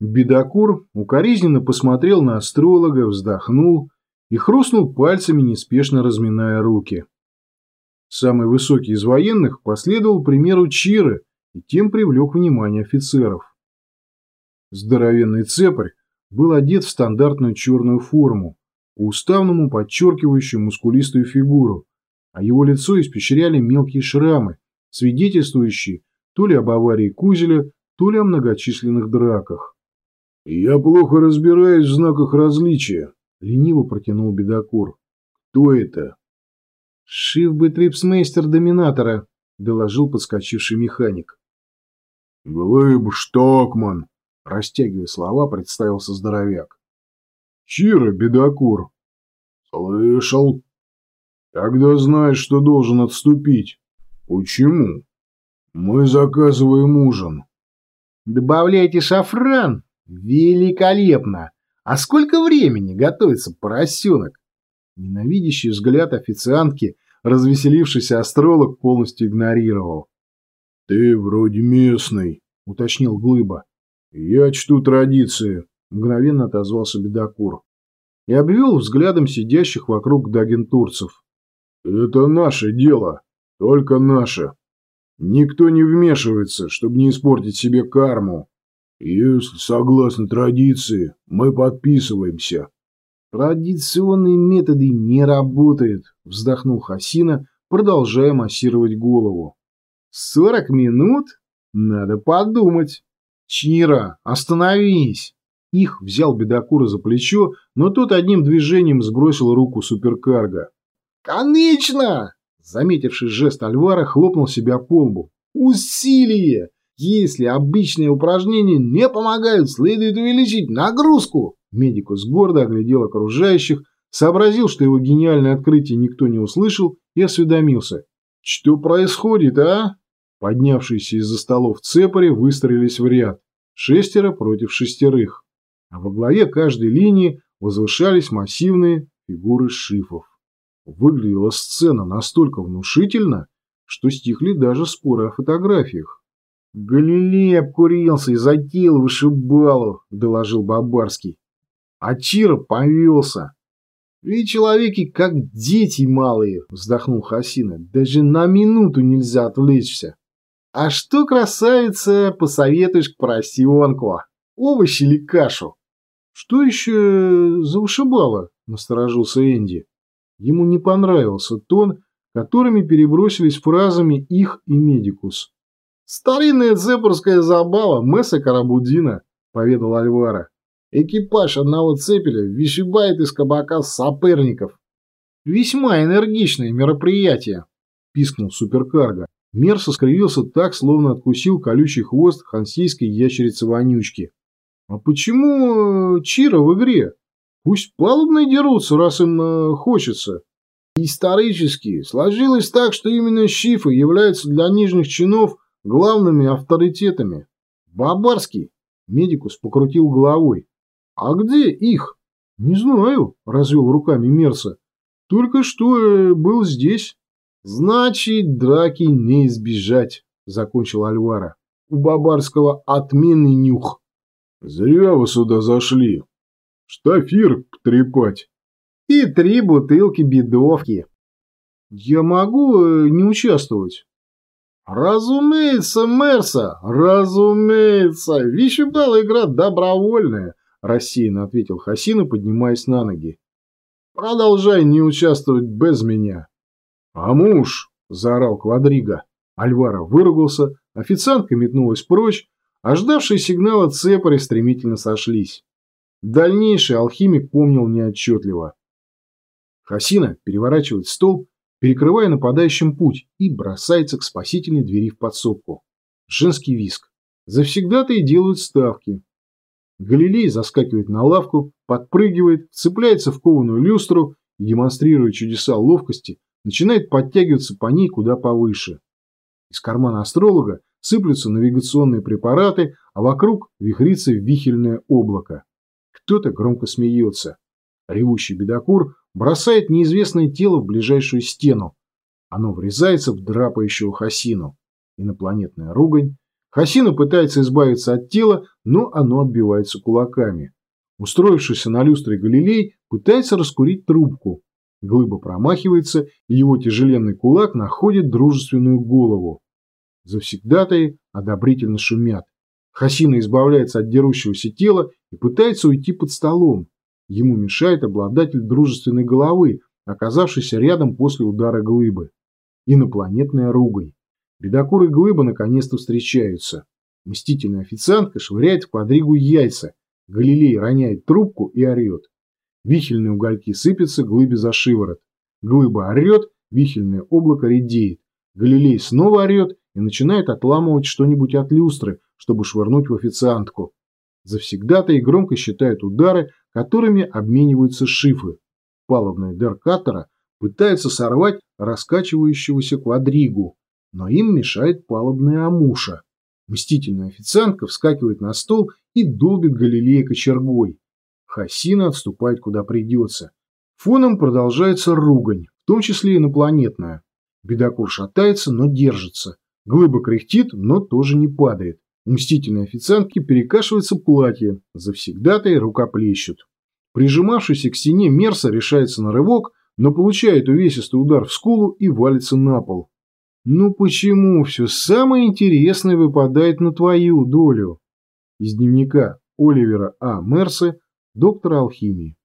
Бедокур укоризненно посмотрел на астролога, вздохнул и хрустнул пальцами, неспешно разминая руки. Самый высокий из военных последовал примеру Чиры и тем привлек внимание офицеров. Здоровенный цепарь был одет в стандартную черную форму, по-уставному подчеркивающую мускулистую фигуру, а его лицо испещряли мелкие шрамы, свидетельствующие то ли об аварии Кузеля, то ли о многочисленных драках. «Я плохо разбираюсь в знаках различия», — лениво протянул бедокур. «Кто это?» «Шифбетрибсмейстер Доминатора», — доложил подскочивший механик. «Глыб Штокман», — растягивая слова, представился здоровяк. «Чира, бедокур». «Слышал». «Тогда знаешь, что должен отступить». «Почему?» «Мы заказываем ужин». «Добавляйте шафран?» Великолепно! А сколько времени готовится поросенок? Ненавидящий взгляд официантки развеселившийся астролог полностью игнорировал. «Ты вроде местный», — уточнил Глыба. «Я чту традиции», — мгновенно отозвался Бедокур. И обвел взглядом сидящих вокруг дагентурцев. «Это наше дело, только наше. Никто не вмешивается, чтобы не испортить себе карму. Если согласно традиции, мы подписываемся. Традиционные методы не работают, вздохнул Хасина, продолжая массировать голову. Сорок минут? Надо подумать. Чира, остановись! Их взял бедокура за плечо, но тот одним движением сбросил руку суперкарга. «Конечно!» Заметивший жест Альвара, хлопнул себя по лбу. «Усилие! Если обычные упражнения не помогают, следует увеличить нагрузку. Медикус гордо оглядел окружающих, сообразил, что его гениальное открытие никто не услышал, и осведомился. «Что происходит, а?» Поднявшиеся из-за столов цепари выстроились в ряд. Шестеро против шестерых. А во главе каждой линии возвышались массивные фигуры шифов. Выглядела сцена настолько внушительно, что стихли даже споры о фотографиях. «Галилей обкурился и затеял вышибалу», — доложил Бабарский. А Чира повелся. «И человеки как дети малые», — вздохнул Хасина. «Даже на минуту нельзя отвлечься». «А что, красавица, посоветуешь к поросенку? Овощи или кашу?» «Что еще за вышибала?» — насторожился Энди. Ему не понравился тон, которыми перебросились фразами их и Медикус. «Старинная цепурская забава Месса Карабудина», — поведал Альвара. «Экипаж одного цепеля вышибает из кабака соперников». «Весьма энергичное мероприятие», — пискнул суперкарго. Мерса скривился так, словно откусил колючий хвост хансийской ящерицы-вонючки. «А почему э, Чира в игре? Пусть палубные дерутся, раз им э, хочется». Исторически сложилось так, что именно щифы являются для нижних чинов главными авторитетами. Бабарский, медикус покрутил головой. А где их? Не знаю, развел руками Мерса. Только что э, был здесь. Значит, драки не избежать, закончил Альвара. У Бабарского отменный нюх. Зря вы сюда зашли. Штафир трепать. И три бутылки бедовки. Я могу э, не участвовать. «Разумеется, Мерса, разумеется! Вещебала игра добровольная!» – рассеянно ответил Хасина, поднимаясь на ноги. «Продолжай не участвовать без меня!» «А муж!» – заорал Квадриго. Альвара выругался, официантка метнулась прочь, а ждавшие сигнала цепари стремительно сошлись. Дальнейший алхимик помнил неотчетливо. Хасина переворачивает стол перекрывая нападающим путь, и бросается к спасительной двери в подсобку. Женский виск. Завсегда-то и делают ставки. Галилей заскакивает на лавку, подпрыгивает, цепляется в кованую люстру и, демонстрируя чудеса ловкости, начинает подтягиваться по ней куда повыше. Из кармана астролога сыплются навигационные препараты, а вокруг вихрится вихельное облако. Кто-то громко смеется. Ревущий бедокур бросает неизвестное тело в ближайшую стену. Оно врезается в драпающего Хасину. Инопланетная ругань. Хасина пытается избавиться от тела, но оно отбивается кулаками. Устроившийся на люстре Галилей пытается раскурить трубку. Глыба промахивается, и его тяжеленный кулак находит дружественную голову. Завсегдатые одобрительно шумят. Хасина избавляется от дерущегося тела и пытается уйти под столом. Ему мешает обладатель дружественной головы, оказавшийся рядом после удара глыбы. Инопланетная ругань. Бедокур и глыба наконец-то встречаются. Мстительная официантка швыряет в квадригу яйца. Галилей роняет трубку и орет. Вихельные угольки сыпятся глыбе за шиворот. Глыба орет, вихельное облако редеет. Галилей снова орет и начинает отламывать что-нибудь от люстры, чтобы швырнуть в официантку. Завсегда-то и громко считают удары, которыми обмениваются шифы. Палубная Деркатора пытается сорвать раскачивающегося квадригу, но им мешает палубная Амуша. Мстительная официантка вскакивает на стол и долбит Галилея кочергой. Хасина отступает куда придется. Фоном продолжается ругань, в том числе инопланетная. Бедокур шатается, но держится. Глыба кряхтит, но тоже не падает. Мстительной официантки перекашивается платье, завсегдатой рука плещут. Прижимавшийся к стене Мерса решается на рывок, но получает увесистый удар в скулу и валится на пол. Ну почему все самое интересное выпадает на твою долю? Из дневника Оливера А. Мерса, доктора алхимии.